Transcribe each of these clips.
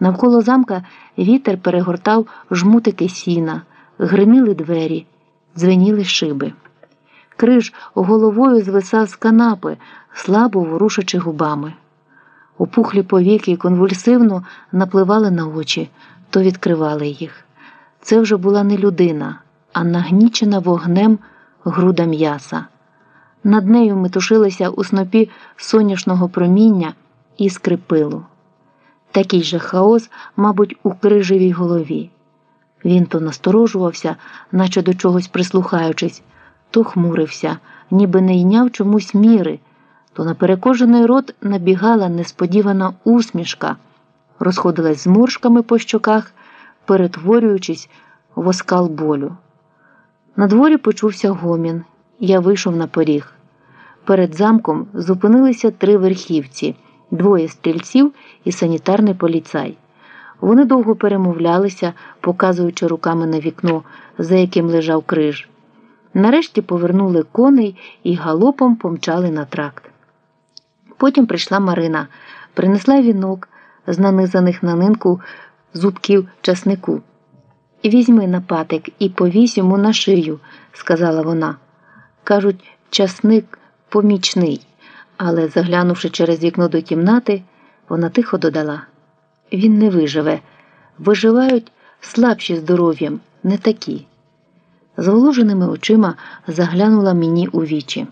Навколо замка вітер перегортав жмутики сіна, гриміли двері, дзвеніли шиби. Криж головою звисав з канапи, слабо ворушачи губами. Опухлі повіки конвульсивно напливали на очі, то відкривали їх. Це вже була не людина, а нагнічена вогнем груда м'яса. Над нею метушилися у снопі соняшного проміння іскри пилу. Такий же хаос, мабуть, у крижевій голові. Він то насторожувався, наче до чогось прислухаючись, то хмурився, ніби не йняв чомусь міри, то на перекожений рот набігала несподівана усмішка, розходилась зморшками по щоках, перетворюючись в оскал болю. На дворі почувся гомін. Я вийшов на поріг. Перед замком зупинилися три верхівці, двоє стрільців і санітарний поліцай. Вони довго перемовлялися, показуючи руками на вікно, за яким лежав криж. Нарешті повернули коней і галопом помчали на тракт. Потім прийшла Марина, принесла вінок з нанизаних на нинку зубків часнику. Візьми на патик і повісь йому на шию, сказала вона. Кажуть, часник помічний, але, заглянувши через вікно до кімнати, вона тихо додала: Він не виживе. Виживають слабші здоров'ям, не такі. Зволоженими очима заглянула мені у вічі.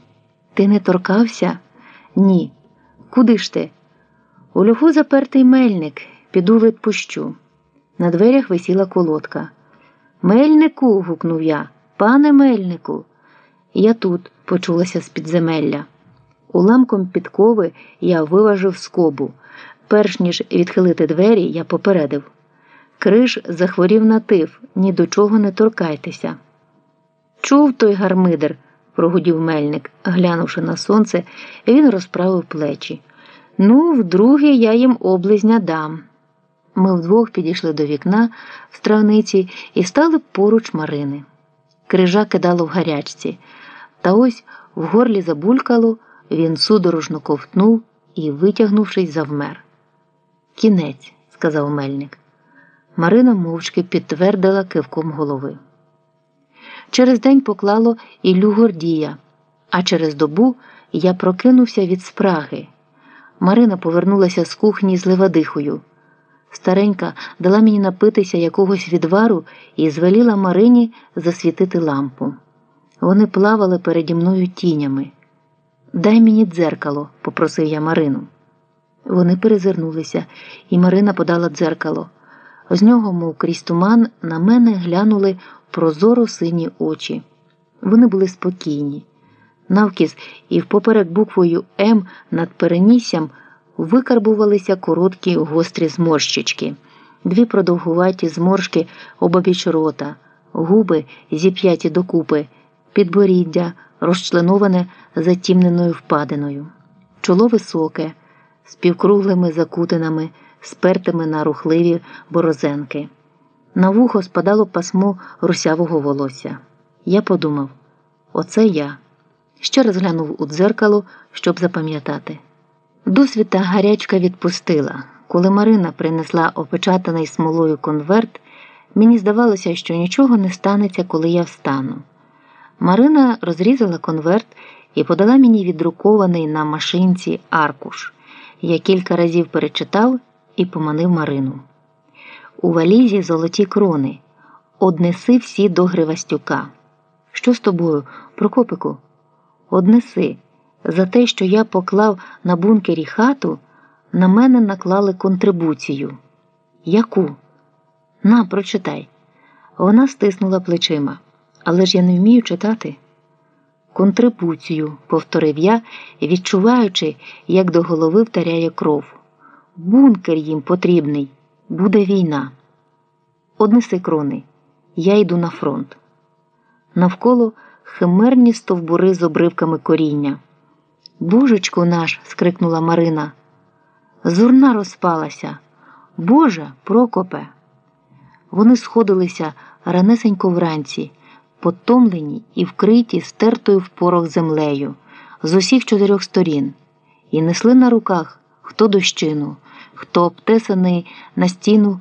Ти не торкався? Ні. Куди ж ти? У льоху запертий мельник, піду відпущу. На дверях висіла колодка. Мельнику. гукнув я. Пане мельнику. Я тут, почулася з підземелля. Уламком підкови я виважив скобу. Перш ніж відхилити двері, я попередив. Криш захворів на тиф, ні до чого не торкайтеся. Чув той гармидер, прогудів мельник, глянувши на сонце, він розправив плечі. Ну, вдруге я їм облизня дам. Ми вдвох підійшли до вікна в стравниці і стали поруч Марини. Крижа кидало в гарячці, та ось в горлі забулькало, він судорожно ковтнув і, витягнувшись, завмер. Кінець, сказав мельник. Марина мовчки підтвердила кивком голови. Через день поклало Іллю Гордія, а через добу я прокинувся від спраги. Марина повернулася з кухні з левадихою. Старенька дала мені напитися якогось відвару і звеліла Марині засвітити лампу. Вони плавали переді мною тінями. Дай мені дзеркало, попросив я Марину. Вони перезирнулися, і Марина подала дзеркало. З нього, мов крізь туман, на мене глянули прозоро сині очі. Вони були спокійні. Навкіз і впоперек буквою М над переніссям викарбувалися короткі гострі зморщички, дві продовгуваті зморшки обабіч рота, губи зіп'яті докупи, підборіддя, розчленоване затімненою впадиною, чоло високе, з півкруглими закутинами, спертими на рухливі борозенки. На вухо спадало пасмо русявого волосся. Я подумав: оце я. Ще раз глянув у дзеркало, щоб запам'ятати. Досвіта гарячка відпустила. Коли Марина принесла опечатаний смолою конверт, мені здавалося, що нічого не станеться, коли я встану. Марина розрізала конверт і подала мені відрукований на машинці аркуш. Я кілька разів перечитав і поманив Марину. У валізі золоті крони. Однеси всі до Гривастюка. Що з тобою, Прокопику? Однеси. За те, що я поклав на бункері хату, на мене наклали контрибуцію. Яку? На, прочитай. Вона стиснула плечима. Але ж я не вмію читати. Контрибуцію, повторив я, відчуваючи, як до голови втаряє кров. Бункер їм потрібний. Буде війна. Однеси крони. Я йду на фронт. Навколо химерні стовбури з обривками коріння. Божечку наш. скрикнула Марина. Зурна розпалася. Боже, Прокопе. Вони сходилися ранесенько вранці, потомлені і вкриті стертою в порох землею з усіх чотирьох сторін, і несли на руках хто дощину хто обтесаний на стіну